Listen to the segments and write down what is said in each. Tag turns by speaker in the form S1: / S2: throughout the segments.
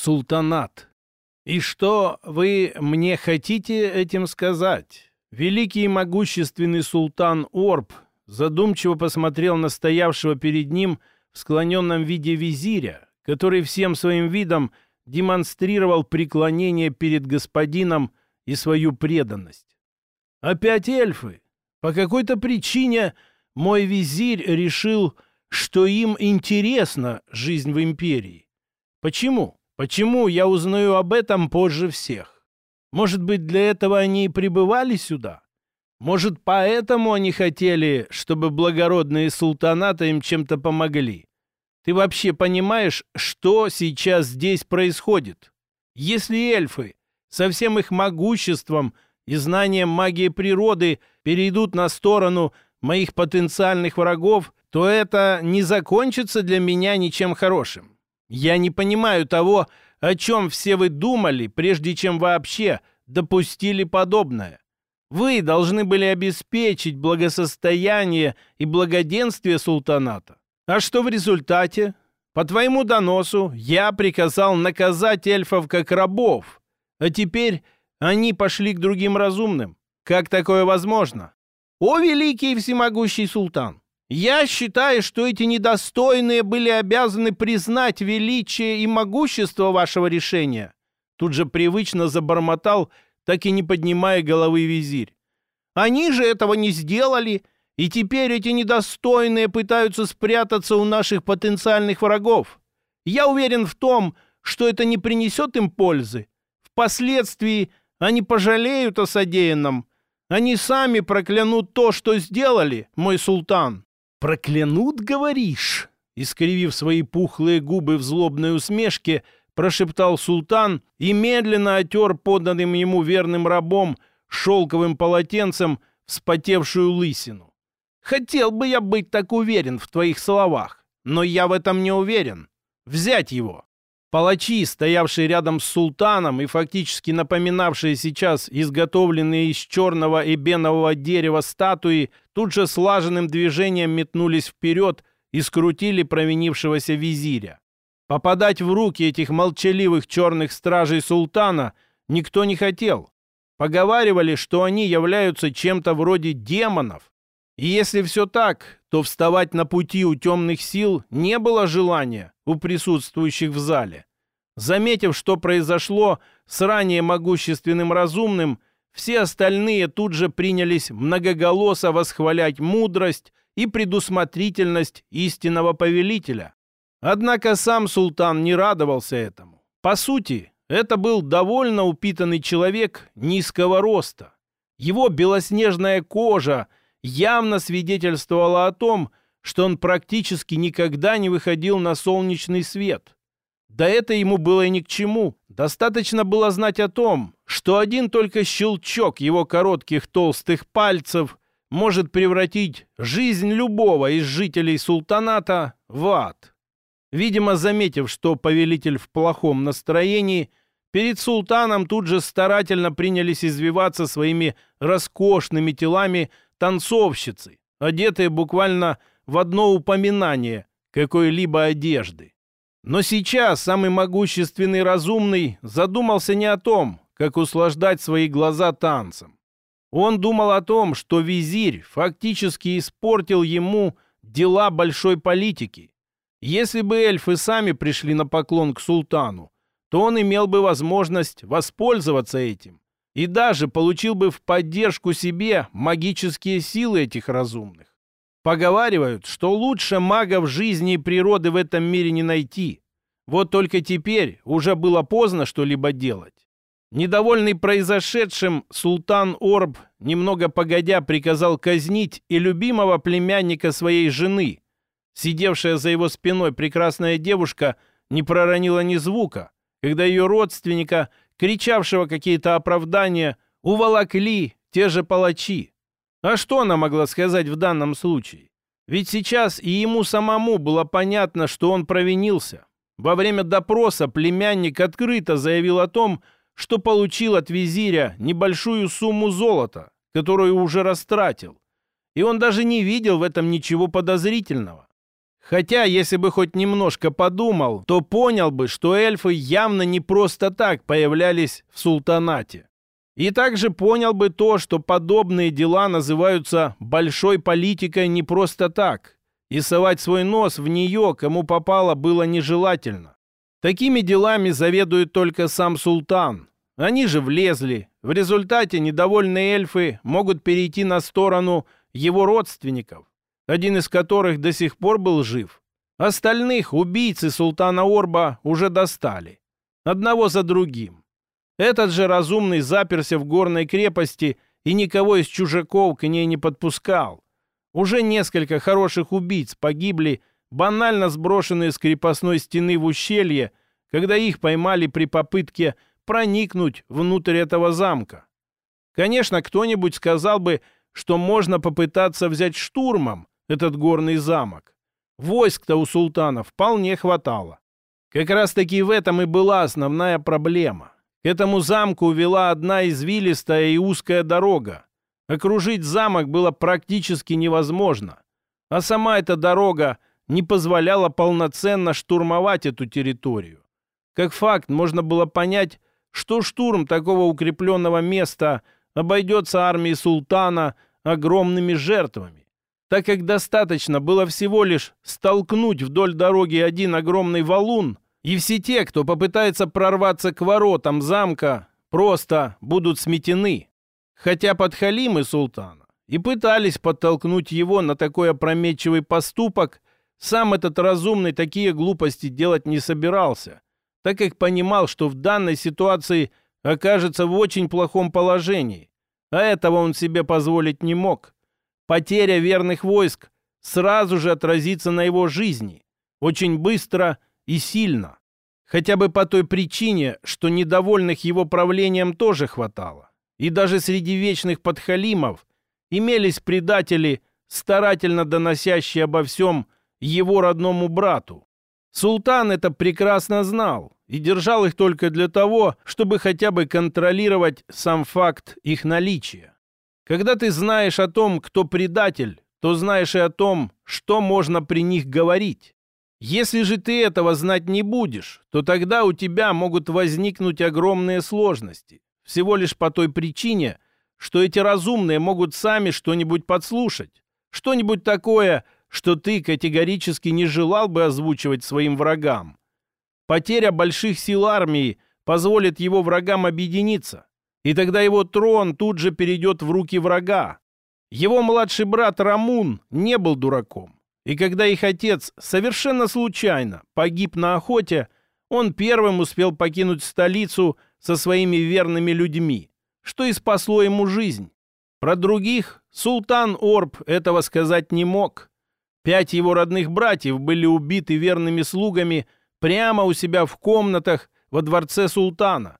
S1: султанат. И что вы мне хотите этим сказать? Великий и могущественный султан Орб задумчиво посмотрел на стоявшего перед ним в склоненном виде визиря, который всем своим видом демонстрировал преклонение перед господином и свою преданность. Опять эльфы. По какой-то причине мой визирь решил, что им интересна жизнь в империи. Почему? Почему я узнаю об этом позже всех? Может быть, для этого они и прибывали сюда? Может, поэтому они хотели, чтобы благородные султанаты им чем-то помогли? Ты вообще понимаешь, что сейчас здесь происходит? Если эльфы со всем их могуществом и знанием магии природы перейдут на сторону моих потенциальных врагов, то это не закончится для меня ничем хорошим. Я не понимаю того, о чем все вы думали, прежде чем вообще допустили подобное. Вы должны были обеспечить благосостояние и благоденствие султаната. А что в результате? По твоему доносу я приказал наказать эльфов как рабов, а теперь они пошли к другим разумным. Как такое возможно? О, великий и всемогущий султан! Я считаю, что эти недостойные были обязаны признать величие и могущество вашего решения. Тут же привычно забормотал, так и не поднимая головы визирь. Они же этого не сделали, и теперь эти недостойные пытаются спрятаться у наших потенциальных врагов. Я уверен в том, что это не принесет им пользы. Впоследствии они пожалеют о содеянном. Они сами проклянут то, что сделали, мой султан. «Проклянут, говоришь?» Искривив свои пухлые губы в злобной усмешке, прошептал султан и медленно отер поданным ему верным рабом шелковым полотенцем вспотевшую лысину. Хотел бы я быть так уверен в твоих словах, но я в этом не уверен. Взять его. Палачи, стоявшие рядом с султаном и фактически напоминавшие сейчас изготовленные из черного и бенового дерева статуи, тут же слаженным движением метнулись вперед и скрутили провинившегося визиря. Попадать в руки этих молчаливых черных стражей султана никто не хотел. Поговаривали, что они являются чем-то вроде демонов, и если все так, то вставать на пути у темных сил не было желания у присутствующих в зале. Заметив, что произошло с ранее могущественным разумным, все остальные тут же принялись многоголосо восхвалять мудрость и предусмотрительность истинного повелителя. Однако сам султан не радовался этому. По сути, это был довольно упитанный человек низкого роста. Его белоснежная кожа – явно свидетельствовало о том, что он практически никогда не выходил на солнечный свет. Да это ему было и ни к чему. Достаточно было знать о том, что один только щелчок его коротких толстых пальцев может превратить жизнь любого из жителей султаната в ад. Видимо, заметив, что повелитель в плохом настроении, перед султаном тут же старательно принялись извиваться своими роскошными телами танцовщицы, одетые буквально в одно упоминание какой-либо одежды. Но сейчас самый могущественный разумный задумался не о том, как услаждать свои глаза танцем. Он думал о том, что визирь фактически испортил ему дела большой политики. Если бы эльфы сами пришли на поклон к султану, то он имел бы возможность воспользоваться этим и даже получил бы в поддержку себе магические силы этих разумных. Поговаривают, что лучше магов жизни и природы в этом мире не найти. Вот только теперь уже было поздно что-либо делать. Недовольный произошедшим, султан Орб немного погодя приказал казнить и любимого племянника своей жены. Сидевшая за его спиной прекрасная девушка не проронила ни звука, когда ее родственника кричавшего какие-то оправдания, уволокли те же палачи. А что она могла сказать в данном случае? Ведь сейчас и ему самому было понятно, что он провинился. Во время допроса племянник открыто заявил о том, что получил от визиря небольшую сумму золота, которую уже растратил. И он даже не видел в этом ничего подозрительного. Хотя, если бы хоть немножко подумал, то понял бы, что эльфы явно не просто так появлялись в султанате. И также понял бы то, что подобные дела называются большой политикой не просто так, и совать свой нос в нее, кому попало, было нежелательно. Такими делами заведует только сам султан. Они же влезли. В результате недовольные эльфы могут перейти на сторону его родственников, один из которых до сих пор был жив. Остальных убийцы султана Орба уже достали. Одного за другим. Этот же разумный заперся в горной крепости и никого из чужаков к ней не подпускал. Уже несколько хороших убийц погибли, банально сброшенные с крепостной стены в ущелье, когда их поймали при попытке проникнуть внутрь этого замка. Конечно, кто-нибудь сказал бы, что можно попытаться взять штурмом, этот горный замок. Войск-то у султана вполне хватало. Как раз-таки в этом и была основная проблема. К этому замку вела одна извилистая и узкая дорога. Окружить замок было практически невозможно. А сама эта дорога не позволяла полноценно штурмовать эту территорию. Как факт, можно было понять, что штурм такого укрепленного места обойдется армии султана огромными жертвами так как достаточно было всего лишь столкнуть вдоль дороги один огромный валун, и все те, кто попытается прорваться к воротам замка, просто будут сметены. Хотя подхалимы султана и пытались подтолкнуть его на такой опрометчивый поступок, сам этот разумный такие глупости делать не собирался, так как понимал, что в данной ситуации окажется в очень плохом положении, а этого он себе позволить не мог. Потеря верных войск сразу же отразится на его жизни, очень быстро и сильно. Хотя бы по той причине, что недовольных его правлением тоже хватало. И даже среди вечных подхалимов имелись предатели, старательно доносящие обо всем его родному брату. Султан это прекрасно знал и держал их только для того, чтобы хотя бы контролировать сам факт их наличия. Когда ты знаешь о том, кто предатель, то знаешь и о том, что можно при них говорить. Если же ты этого знать не будешь, то тогда у тебя могут возникнуть огромные сложности. Всего лишь по той причине, что эти разумные могут сами что-нибудь подслушать. Что-нибудь такое, что ты категорически не желал бы озвучивать своим врагам. Потеря больших сил армии позволит его врагам объединиться. И тогда его трон тут же перейдет в руки врага. Его младший брат Рамун не был дураком. И когда их отец совершенно случайно погиб на охоте, он первым успел покинуть столицу со своими верными людьми, что и спасло ему жизнь. Про других султан Орб этого сказать не мог. Пять его родных братьев были убиты верными слугами прямо у себя в комнатах во дворце султана.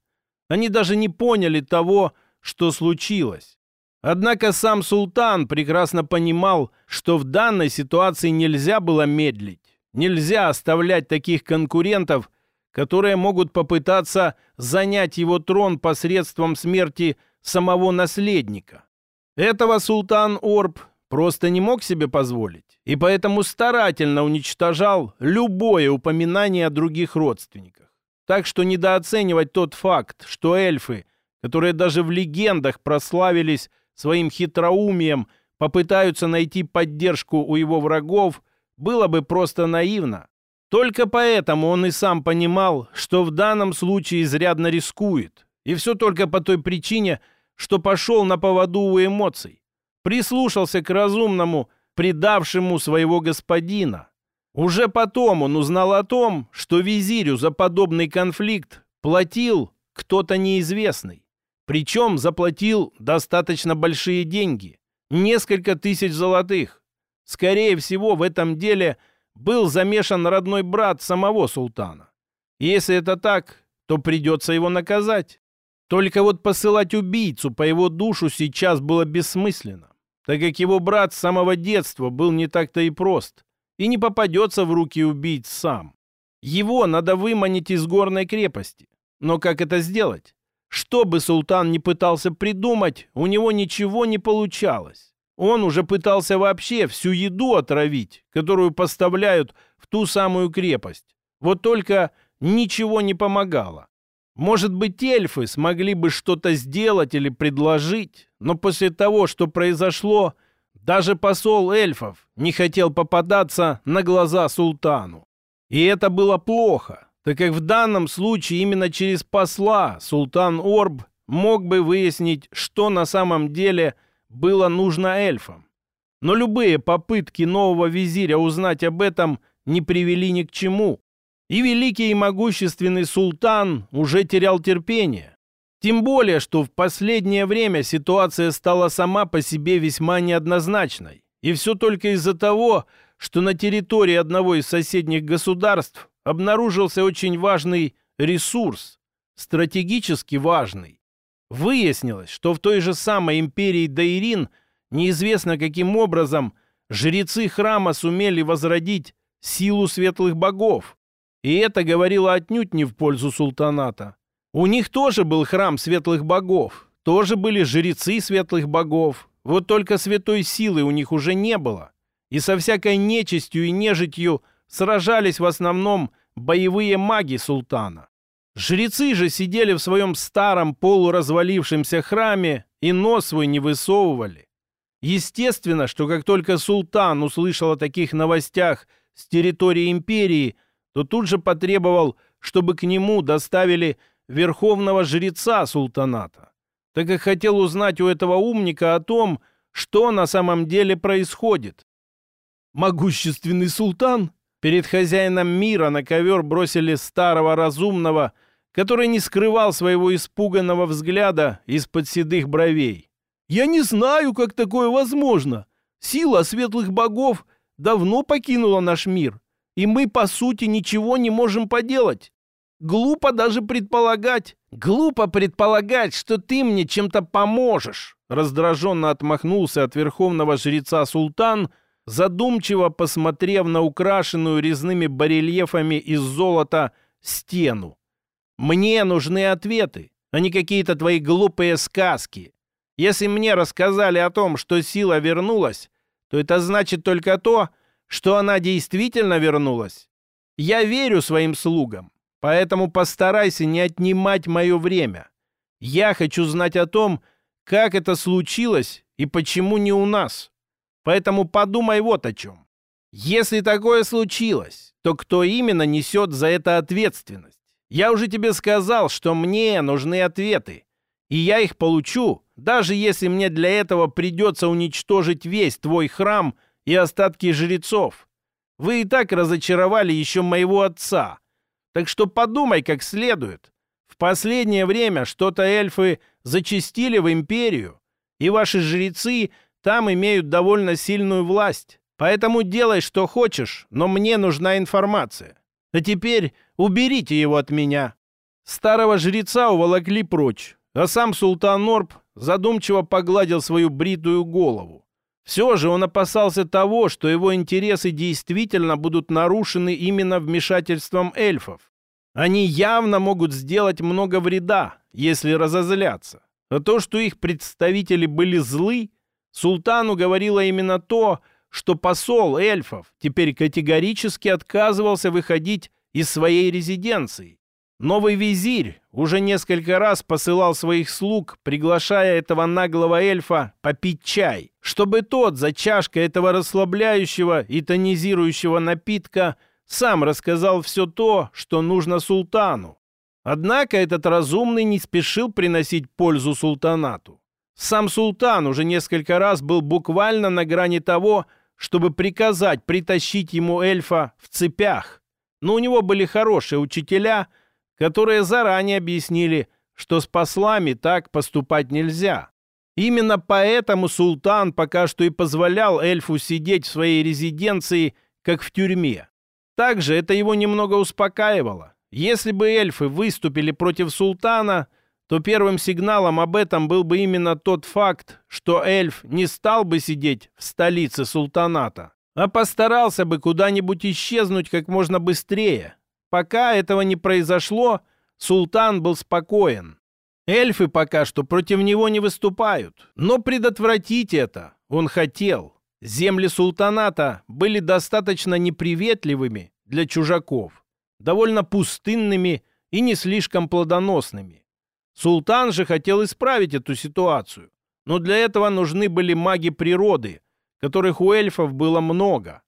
S1: Они даже не поняли того, что случилось. Однако сам султан прекрасно понимал, что в данной ситуации нельзя было медлить. Нельзя оставлять таких конкурентов, которые могут попытаться занять его трон посредством смерти самого наследника. Этого султан Орб просто не мог себе позволить, и поэтому старательно уничтожал любое упоминание о других родственниках. Так что недооценивать тот факт, что эльфы, которые даже в легендах прославились своим хитроумием, попытаются найти поддержку у его врагов, было бы просто наивно. Только поэтому он и сам понимал, что в данном случае изрядно рискует. И все только по той причине, что пошел на поводу у эмоций. Прислушался к разумному, предавшему своего господина. Уже потом он узнал о том, что визирю за подобный конфликт платил кто-то неизвестный. Причем заплатил достаточно большие деньги. Несколько тысяч золотых. Скорее всего, в этом деле был замешан родной брат самого султана. если это так, то придется его наказать. Только вот посылать убийцу по его душу сейчас было бессмысленно, так как его брат с самого детства был не так-то и прост и не попадется в руки убийц сам. Его надо выманить из горной крепости. Но как это сделать? Что бы султан не пытался придумать, у него ничего не получалось. он уже пытался вообще всю еду отравить, которую поставляют в ту самую крепость. Вот только ничего не помогало. Может быть, эльфы смогли бы что-то сделать или предложить, но после того, что произошло, даже посол эльфов не хотел попадаться на глаза султану. И это было плохо, так как в данном случае именно через посла султан Орб мог бы выяснить, что на самом деле было нужно эльфам. Но любые попытки нового визиря узнать об этом не привели ни к чему. И великий и могущественный султан уже терял терпение. Тем более, что в последнее время ситуация стала сама по себе весьма неоднозначной. И все только из-за того, что на территории одного из соседних государств обнаружился очень важный ресурс, стратегически важный. Выяснилось, что в той же самой империи Дайрин неизвестно каким образом жрецы храма сумели возродить силу светлых богов. И это говорило отнюдь не в пользу султаната. У них тоже был храм светлых богов, тоже были жрецы светлых богов, вот только святой силы у них уже не было. И со всякой нечистью и нежитью сражались в основном боевые маги султана. Жрецы же сидели в своем старом полуразвалившемся храме и нос свой не высовывали. Естественно, что как только султан услышал о таких новостях с территории империи, то тут же потребовал, чтобы к нему доставили верховного жреца султаната, так как хотел узнать у этого умника о том, что на самом деле происходит. Могущественный султан перед хозяином мира на ковер бросили старого разумного, который не скрывал своего испуганного взгляда из-под седых бровей. «Я не знаю, как такое возможно. Сила светлых богов давно покинула наш мир, и мы, по сути, ничего не можем поделать. Глупо даже предполагать. Глупо предполагать, что ты мне чем-то поможешь. Раздраженно отмахнулся от верховного жреца султан, задумчиво посмотрев на украшенную резными барельефами из золота стену. Мне нужны ответы, а не какие-то твои глупые сказки. Если мне рассказали о том, что сила вернулась, то это значит только то, что она действительно вернулась. Я верю своим слугам. Поэтому постарайся не отнимать мое время. Я хочу знать о том, как это случилось и почему не у нас. Поэтому подумай вот о чем. Если такое случилось, то кто именно несет за это ответственность? Я уже тебе сказал, что мне нужны ответы. И я их получу, даже если мне для этого придется уничтожить весь твой храм и остатки жрецов. Вы и так разочаровали еще моего отца. Так что подумай как следует. В последнее время что-то эльфы зачистили в империю, и ваши жрецы там имеют довольно сильную власть. Поэтому делай, что хочешь, но мне нужна информация. А теперь уберите его от меня». Старого жреца уволокли прочь, а сам султан Норб задумчиво погладил свою бритую голову. Все же он опасался того, что его интересы действительно будут нарушены именно вмешательством эльфов. Они явно могут сделать много вреда, если разозлятся. А то, что их представители были злы, султану говорило именно то, что посол эльфов теперь категорически отказывался выходить из своей резиденции. Новый визирь уже несколько раз посылал своих слуг, приглашая этого наглого эльфа попить чай, чтобы тот за чашкой этого расслабляющего и тонизирующего напитка сам рассказал все то, что нужно султану. Однако этот разумный не спешил приносить пользу султанату. Сам султан уже несколько раз был буквально на грани того, чтобы приказать притащить ему эльфа в цепях. Но у него были хорошие учителя – которые заранее объяснили, что с послами так поступать нельзя. Именно поэтому султан пока что и позволял эльфу сидеть в своей резиденции, как в тюрьме. Также это его немного успокаивало. Если бы эльфы выступили против султана, то первым сигналом об этом был бы именно тот факт, что эльф не стал бы сидеть в столице султаната, а постарался бы куда-нибудь исчезнуть как можно быстрее, Пока этого не произошло, султан был спокоен. Эльфы пока что против него не выступают, но предотвратить это Он хотел. Земли султаната были достаточно неприветливыми для чужаков, довольно пустынными и не слишком плодоносными. Султан же хотел исправить эту ситуацию, но для этого нужны были маги природы, которых у эльфов было много.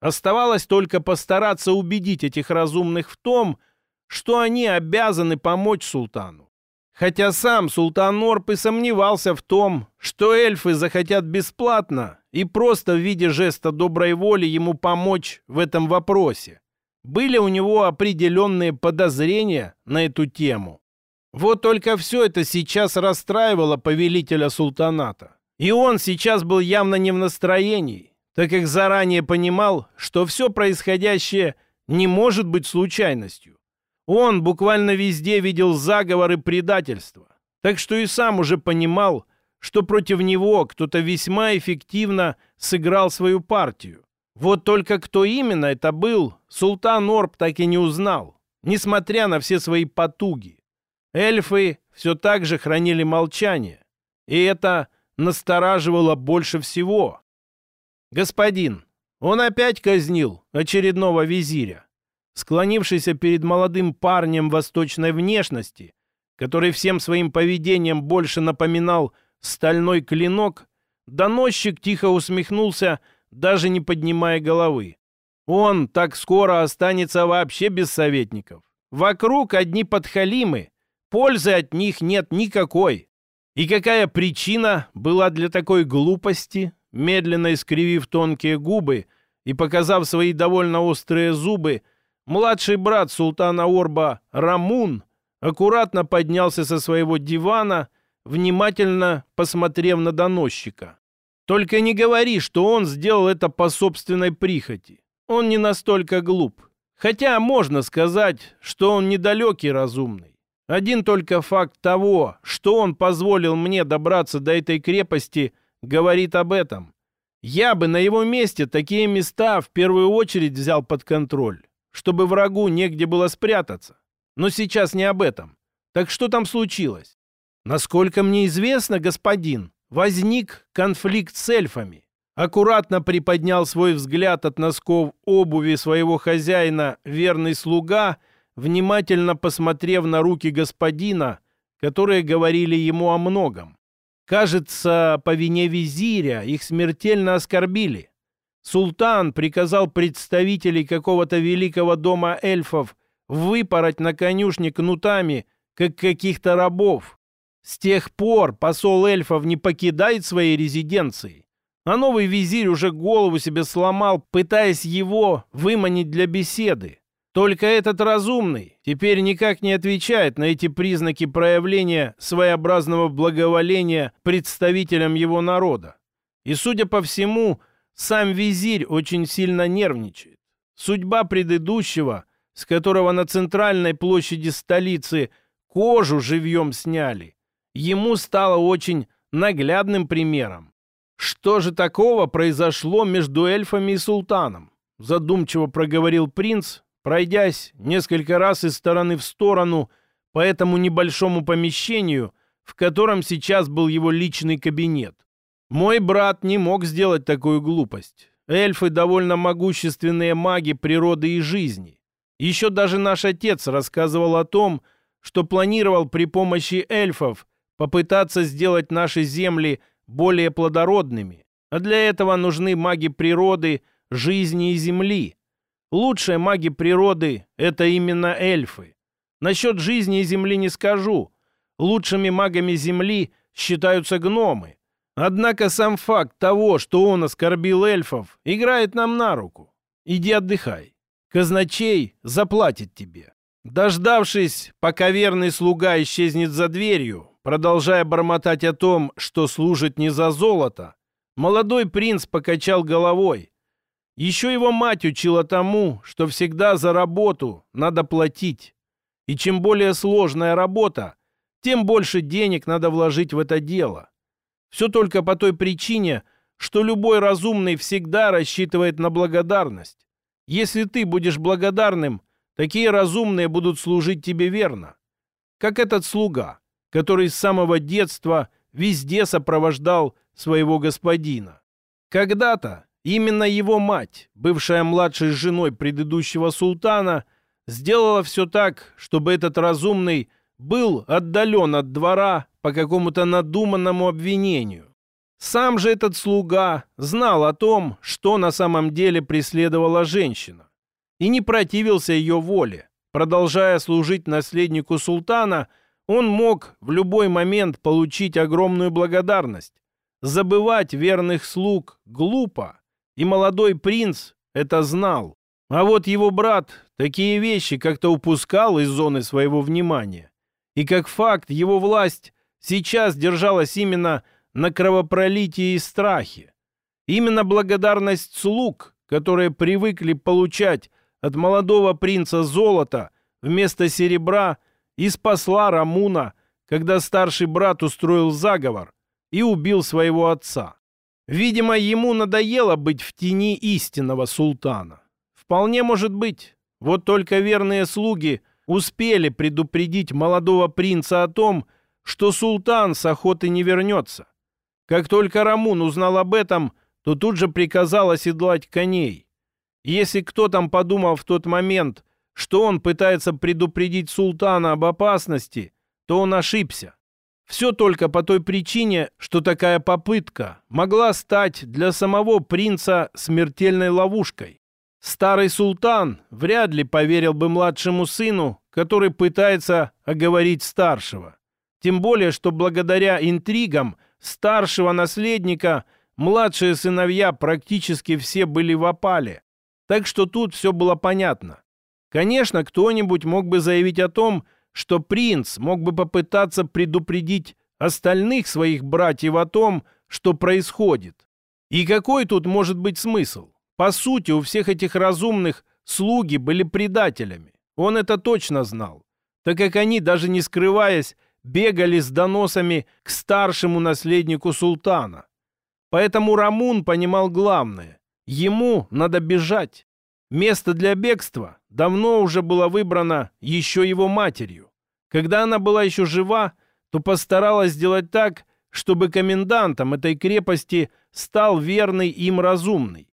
S1: Оставалось только постараться убедить этих разумных в том, что они обязаны помочь султану. Хотя сам султан Орп и сомневался в том, что эльфы захотят бесплатно и просто в виде жеста доброй воли ему помочь в этом вопросе. Были у него определенные подозрения на эту тему. Вот только все это сейчас расстраивало повелителя султаната. И он сейчас был явно не в настроении, так как заранее понимал, что все происходящее не может быть случайностью. Он буквально везде видел заговор и предательство. Так что и сам уже понимал, что против него кто-то весьма эффективно сыграл свою партию. Вот только кто именно это был, султан Орб так и не узнал, несмотря на все свои потуги. Эльфы все так же хранили молчание, и это настораживало больше всего. «Господин, он опять казнил очередного визиря склонившийся перед молодым парнем восточной внешности, который всем своим поведением больше напоминал стальной клинок, доносчик тихо усмехнулся, даже не поднимая головы. Он так скоро останется вообще без советников. Вокруг одни подхалимы, пользы от них нет никакой. И какая причина была для такой глупости, медленно искривив тонкие губы и показав свои довольно острые зубы, Младший брат султана Орба Рамун аккуратно поднялся со своего дивана, внимательно посмотрев на доносчика. «Только не говори, что он сделал это по собственной прихоти. Он не настолько глуп. Хотя можно сказать, что он недалекий разумный. Один только факт того, что он позволил мне добраться до этой крепости, говорит об этом. Я бы на его месте такие места в первую очередь взял под контроль чтобы врагу негде было спрятаться. Но сейчас не об этом. Так что там случилось? Насколько мне известно, господин, возник конфликт с эльфами. Аккуратно приподнял свой взгляд от носков обуви своего хозяина верный слуга, внимательно посмотрев на руки господина, которые говорили ему о многом. Кажется, по вине визиря их смертельно оскорбили. Султан приказал представителей какого-то великого дома эльфов выпороть на конюшне кнутами, как каких-то рабов. С тех пор посол эльфов не покидает своей резиденции, а новый визирь уже голову себе сломал, пытаясь его выманить для беседы. Только этот разумный теперь никак не отвечает на эти признаки проявления своеобразного благоволения представителям его народа. И, судя по всему, сам визирь очень сильно нервничает. Судьба предыдущего, с которого на центральной площади столицы кожу живьем сняли, ему стало очень наглядным примером. Что же такого произошло между эльфами и султаном? Задумчиво проговорил принц, пройдясь несколько раз из стороны в сторону по этому небольшому помещению, в котором сейчас был его личный кабинет. Мой брат не мог сделать такую глупость. Эльфы довольно могущественные маги природы и жизни. Еще даже наш отец рассказывал о том, что планировал при помощи эльфов попытаться сделать наши земли более плодородными. А для этого нужны маги природы, жизни и земли. Лучшие маги природы — это именно эльфы. Насчет жизни и земли не скажу. Лучшими магами земли считаются гномы. Однако сам факт того, что он оскорбил эльфов, играет нам на руку. Иди отдыхай. Казначей заплатит тебе. Дождавшись, пока верный слуга исчезнет за дверью, продолжая бормотать о том, что служит не за золото, молодой принц покачал головой. Еще его мать учила тому, что всегда за работу надо платить. И чем более сложная работа, тем больше денег надо вложить в это дело. Все только по той причине, что любой разумный всегда рассчитывает на благодарность. Если ты будешь благодарным, такие разумные будут служить тебе верно. Как этот слуга, который с самого детства везде сопровождал своего господина. Когда-то именно его мать, бывшая младшей женой предыдущего султана, сделала все так, чтобы этот разумный был отдален от двора по какому-то надуманному обвинению. Сам же этот слуга знал о том, что на самом деле преследовала женщина, и не противился ее воле. Продолжая служить наследнику султана, он мог в любой момент получить огромную благодарность. Забывать верных слуг глупо, и молодой принц это знал. А вот его брат такие вещи как-то упускал из зоны своего внимания. И как факт, его власть сейчас держалась именно на кровопролитии и страхе. Именно благодарность слуг, которые привыкли получать от молодого принца золото вместо серебра, и спасла Рамуна, когда старший брат устроил заговор и убил своего отца. Видимо, ему надоело быть в тени истинного султана. Вполне может быть. Вот только верные слуги успели предупредить молодого принца о том, что султан с охоты не вернется. Как только Рамун узнал об этом, то тут же приказал оседлать коней. Если кто там подумал в тот момент, что он пытается предупредить султана об опасности, то он ошибся. Все только по той причине, что такая попытка могла стать для самого принца смертельной ловушкой. Старый султан вряд ли поверил бы младшему сыну, который пытается оговорить старшего. Тем более, что благодаря интригам старшего наследника младшие сыновья практически все были в опале. Так что тут все было понятно. Конечно, кто-нибудь мог бы заявить о том, что принц мог бы попытаться предупредить остальных своих братьев о том, что происходит. И какой тут может быть смысл? По сути, у всех этих разумных слуги были предателями. Он это точно знал, так как они, даже не скрываясь, бегали с доносами к старшему наследнику султана. Поэтому Рамун понимал главное. Ему надо бежать. Место для бегства давно уже было выбрано еще его матерью. Когда она была еще жива, то постаралась сделать так, чтобы комендантом этой крепости стал верный им разумный.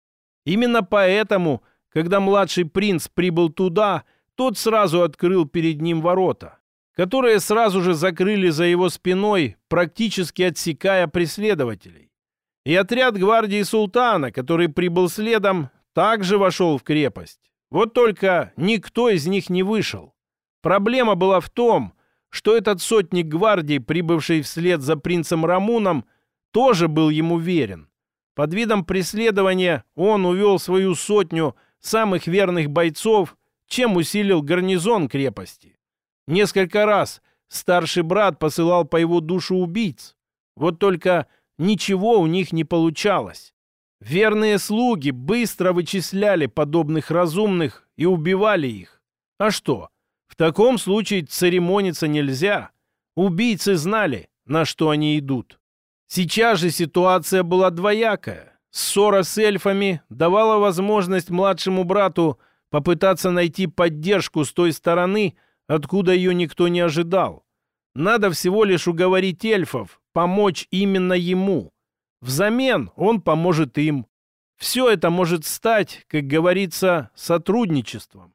S1: Именно поэтому, когда младший принц прибыл туда, тот сразу открыл перед ним ворота которые сразу же закрыли за его спиной, практически отсекая преследователей. И отряд гвардии султана, который прибыл следом, также вошел в крепость. Вот только никто из них не вышел. Проблема была в том, что этот сотник гвардии, прибывший вслед за принцем Рамуном, тоже был ему верен. Под видом преследования он увел свою сотню самых верных бойцов, чем усилил гарнизон крепости. Несколько раз старший брат посылал по его душу убийц. Вот только ничего у них не получалось. Верные слуги быстро вычисляли подобных разумных и убивали их. А что? В таком случае церемониться нельзя. Убийцы знали, на что они идут. Сейчас же ситуация была двоякая. Ссора с эльфами давала возможность младшему брату попытаться найти поддержку с той стороны, откуда ее никто не ожидал. Надо всего лишь уговорить эльфов помочь именно ему. Взамен он поможет им. Все это может стать, как говорится, сотрудничеством.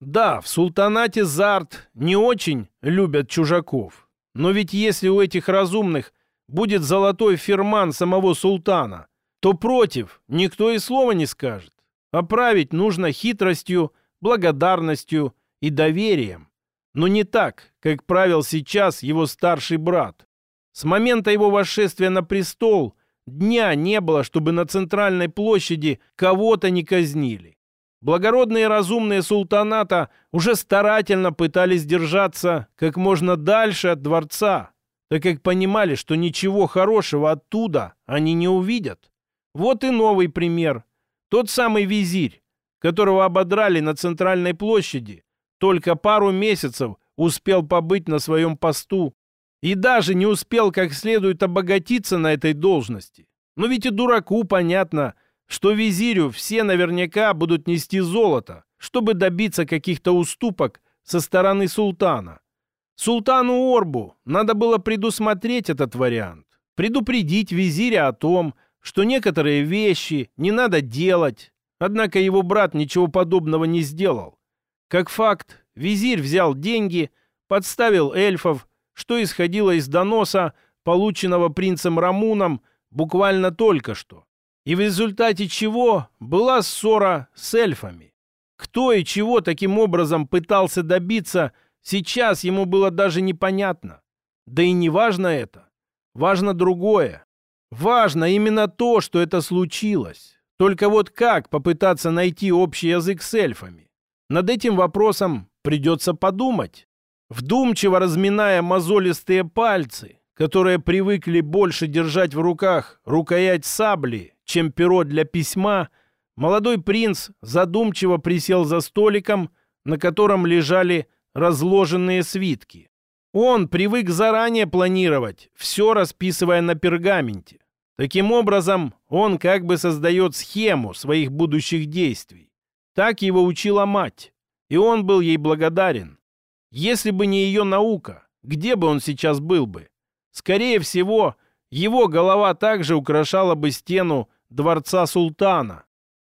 S1: Да, в султанате Зарт не очень любят чужаков. Но ведь если у этих разумных будет золотой фирман самого султана, то против никто и слова не скажет. Оправить нужно хитростью, благодарностью и доверием но не так, как правил сейчас его старший брат. С момента его восшествия на престол дня не было, чтобы на центральной площади кого-то не казнили. Благородные и разумные султаната уже старательно пытались держаться как можно дальше от дворца, так как понимали, что ничего хорошего оттуда они не увидят. Вот и новый пример. Тот самый визирь, которого ободрали на центральной площади, только пару месяцев успел побыть на своем посту и даже не успел как следует обогатиться на этой должности. Но ведь и дураку понятно, что визирю все наверняка будут нести золото, чтобы добиться каких-то уступок со стороны султана. Султану Орбу надо было предусмотреть этот вариант, предупредить визиря о том, что некоторые вещи не надо делать, однако его брат ничего подобного не сделал. Как факт, визирь взял деньги, подставил эльфов, что исходило из доноса, полученного принцем Рамуном буквально только что, и в результате чего была ссора с эльфами. Кто и чего таким образом пытался добиться, сейчас ему было даже непонятно. Да и не важно это. Важно другое. Важно именно то, что это случилось. Только вот как попытаться найти общий язык с эльфами? Над этим вопросом придется подумать. Вдумчиво разминая мозолистые пальцы, которые привыкли больше держать в руках рукоять сабли, чем перо для письма, молодой принц задумчиво присел за столиком, на котором лежали разложенные свитки. Он привык заранее планировать, все расписывая на пергаменте. Таким образом, он как бы создает схему своих будущих действий. Так его учила мать, и он был ей благодарен. Если бы не ее наука, где бы он сейчас был бы? Скорее всего, его голова также украшала бы стену дворца султана.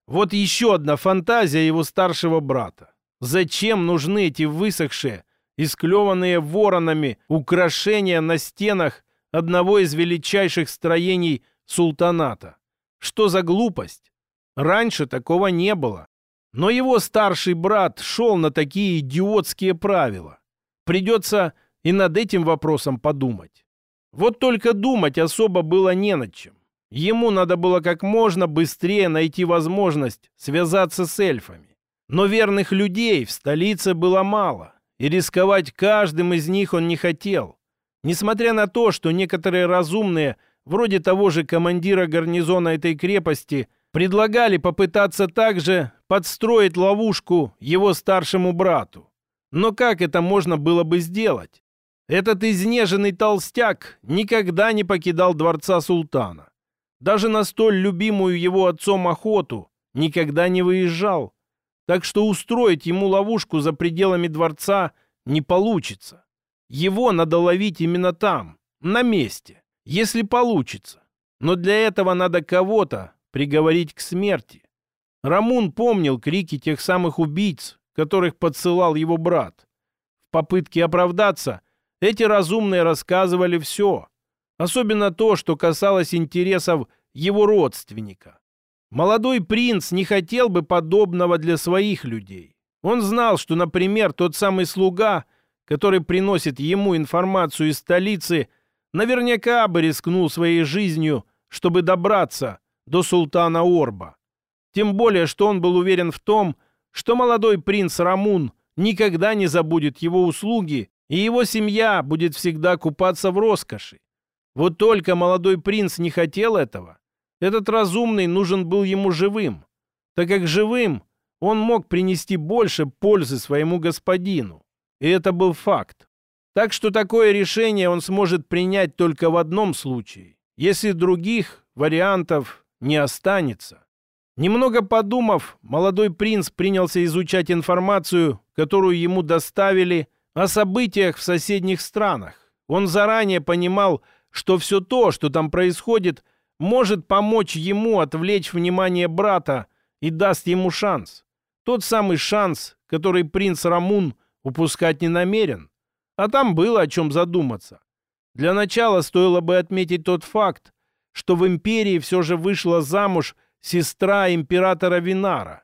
S1: Вот еще одна фантазия его старшего брата. Зачем нужны эти высохшие, исклеванные воронами украшения на стенах одного из величайших строений султаната? Что за глупость? Раньше такого не было. Но его старший брат шел на такие идиотские правила. Придется и над этим вопросом подумать. Вот только думать особо было не над чем. Ему надо было как можно быстрее найти возможность связаться с эльфами. Но верных людей в столице было мало, и рисковать каждым из них он не хотел. Несмотря на то, что некоторые разумные, вроде того же командира гарнизона этой крепости, предлагали попытаться также подстроить ловушку его старшему брату. Но как это можно было бы сделать? Этот изнеженный толстяк никогда не покидал дворца султана. Даже на столь любимую его отцом охоту никогда не выезжал. Так что устроить ему ловушку за пределами дворца не получится. Его надо ловить именно там, на месте, если получится. Но для этого надо кого-то приговорить к смерти. Рамун помнил крики тех самых убийц, которых подсылал его брат. В попытке оправдаться эти разумные рассказывали все, особенно то, что касалось интересов его родственника. Молодой принц не хотел бы подобного для своих людей. Он знал, что, например, тот самый слуга, который приносит ему информацию из столицы, наверняка бы рискнул своей жизнью, чтобы добраться до султана Орба. Тем более, что он был уверен в том, что молодой принц Рамун никогда не забудет его услуги и его семья будет всегда купаться в роскоши. Вот только молодой принц не хотел этого. Этот разумный нужен был ему живым, так как живым он мог принести больше пользы своему господину. И это был факт. Так что такое решение он сможет принять только в одном случае, если других вариантов не останется. Немного подумав, молодой принц принялся изучать информацию, которую ему доставили о событиях в соседних странах. Он заранее понимал, что все то, что там происходит, может помочь ему отвлечь внимание брата и даст ему шанс. Тот самый шанс, который принц Рамун упускать не намерен. А там было о чем задуматься. Для начала стоило бы отметить тот факт, что в империи все же вышла замуж сестра императора Винара.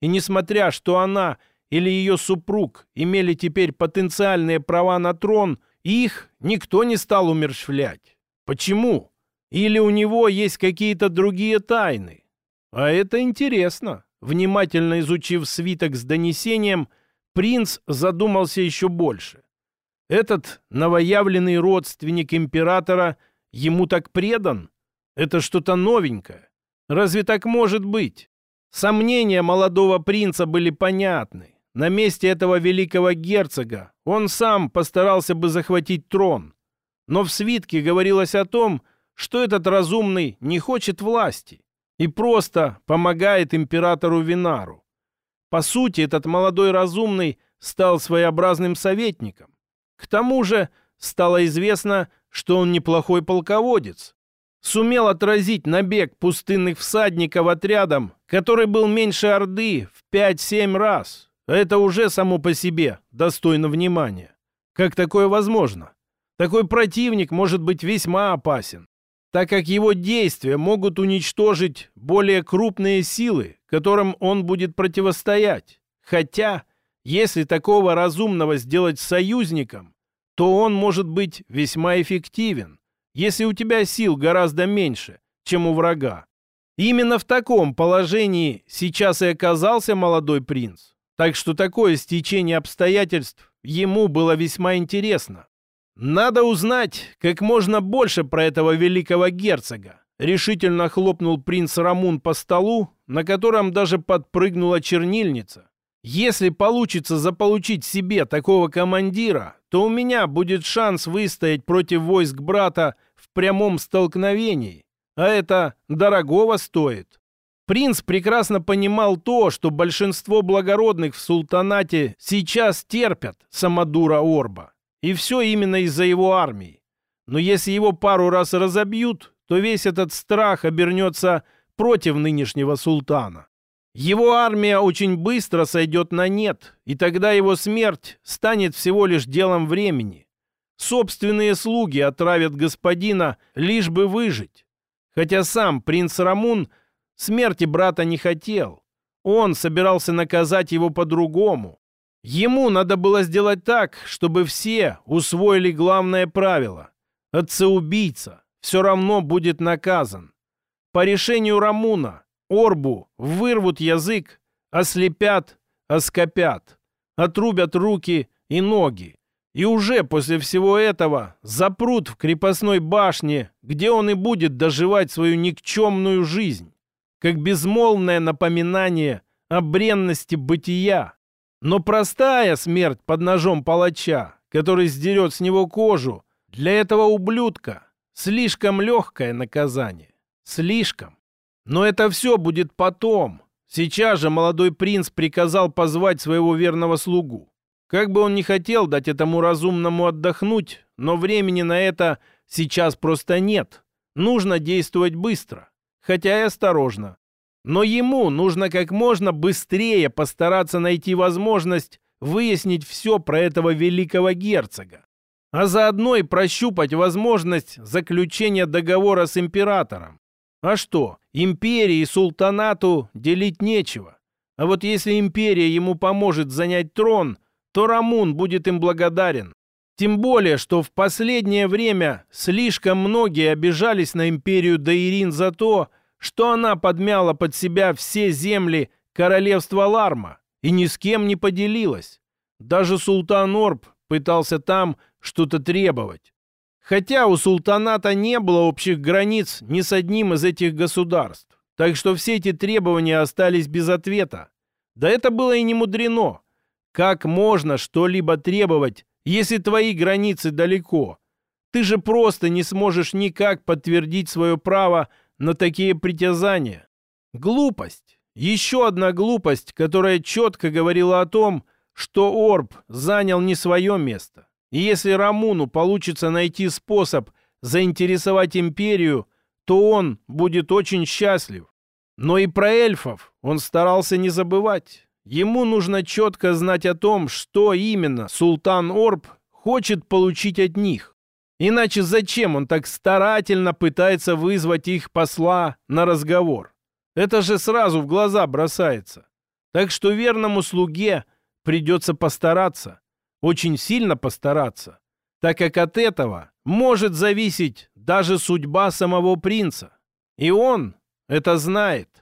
S1: И несмотря, что она или ее супруг имели теперь потенциальные права на трон, их никто не стал умерщвлять. Почему? Или у него есть какие-то другие тайны? А это интересно. Внимательно изучив свиток с донесением, принц задумался еще больше. Этот новоявленный родственник императора ему так предан? Это что-то новенькое. Разве так может быть? Сомнения молодого принца были понятны. На месте этого великого герцога он сам постарался бы захватить трон. Но в свитке говорилось о том, что этот разумный не хочет власти и просто помогает императору Винару. По сути, этот молодой разумный стал своеобразным советником. К тому же стало известно, что он неплохой полководец. Сумел отразить набег пустынных всадников отрядом, который был меньше Орды в 5-7 раз. Это уже само по себе достойно внимания. Как такое возможно? Такой противник может быть весьма опасен, так как его действия могут уничтожить более крупные силы, которым он будет противостоять. Хотя, если такого разумного сделать союзником, то он может быть весьма эффективен, если у тебя сил гораздо меньше, чем у врага. Именно в таком положении сейчас и оказался молодой принц. Так что такое стечение обстоятельств ему было весьма интересно. «Надо узнать как можно больше про этого великого герцога», решительно хлопнул принц Рамун по столу, на котором даже подпрыгнула чернильница. «Если получится заполучить себе такого командира, то у меня будет шанс выстоять против войск брата в прямом столкновении, а это дорогого стоит». Принц прекрасно понимал то, что большинство благородных в султанате сейчас терпят самодура Орба. И все именно из-за его армии. Но если его пару раз разобьют, то весь этот страх обернется против нынешнего султана. Его армия очень быстро сойдет на нет, и тогда его смерть станет всего лишь делом времени. Собственные слуги отравят господина, лишь бы выжить. Хотя сам принц Рамун – Смерти брата не хотел. Он собирался наказать его по-другому. Ему надо было сделать так, чтобы все усвоили главное правило. Отца-убийца все равно будет наказан. По решению Рамуна Орбу вырвут язык, ослепят, оскопят, отрубят руки и ноги. И уже после всего этого запрут в крепостной башне, где он и будет доживать свою никчемную жизнь как безмолвное напоминание о бренности бытия. Но простая смерть под ножом палача, который сдерет с него кожу, для этого ублюдка слишком легкое наказание. Слишком. Но это все будет потом. Сейчас же молодой принц приказал позвать своего верного слугу. Как бы он ни хотел дать этому разумному отдохнуть, но времени на это сейчас просто нет. Нужно действовать быстро хотя и осторожно. Но ему нужно как можно быстрее постараться найти возможность выяснить все про этого великого герцога, а заодно и прощупать возможность заключения договора с императором. А что, империи и султанату делить нечего. А вот если империя ему поможет занять трон, то Рамун будет им благодарен. Тем более, что в последнее время слишком многие обижались на империю Даирин за то, что она подмяла под себя все земли королевства Ларма и ни с кем не поделилась. Даже султан Орб пытался там что-то требовать. Хотя у султаната не было общих границ ни с одним из этих государств. Так что все эти требования остались без ответа. Да это было и не мудрено. Как можно что-либо требовать, если твои границы далеко? Ты же просто не сможешь никак подтвердить свое право на такие притязания. Глупость. Еще одна глупость, которая четко говорила о том, что Орб занял не свое место. И если Рамуну получится найти способ заинтересовать империю, то он будет очень счастлив. Но и про эльфов он старался не забывать. Ему нужно четко знать о том, что именно султан Орб хочет получить от них. Иначе зачем он так старательно пытается вызвать их посла на разговор? Это же сразу в глаза бросается. Так что верному слуге придется постараться, очень сильно постараться, так как от этого может зависеть даже судьба самого принца. И он это знает.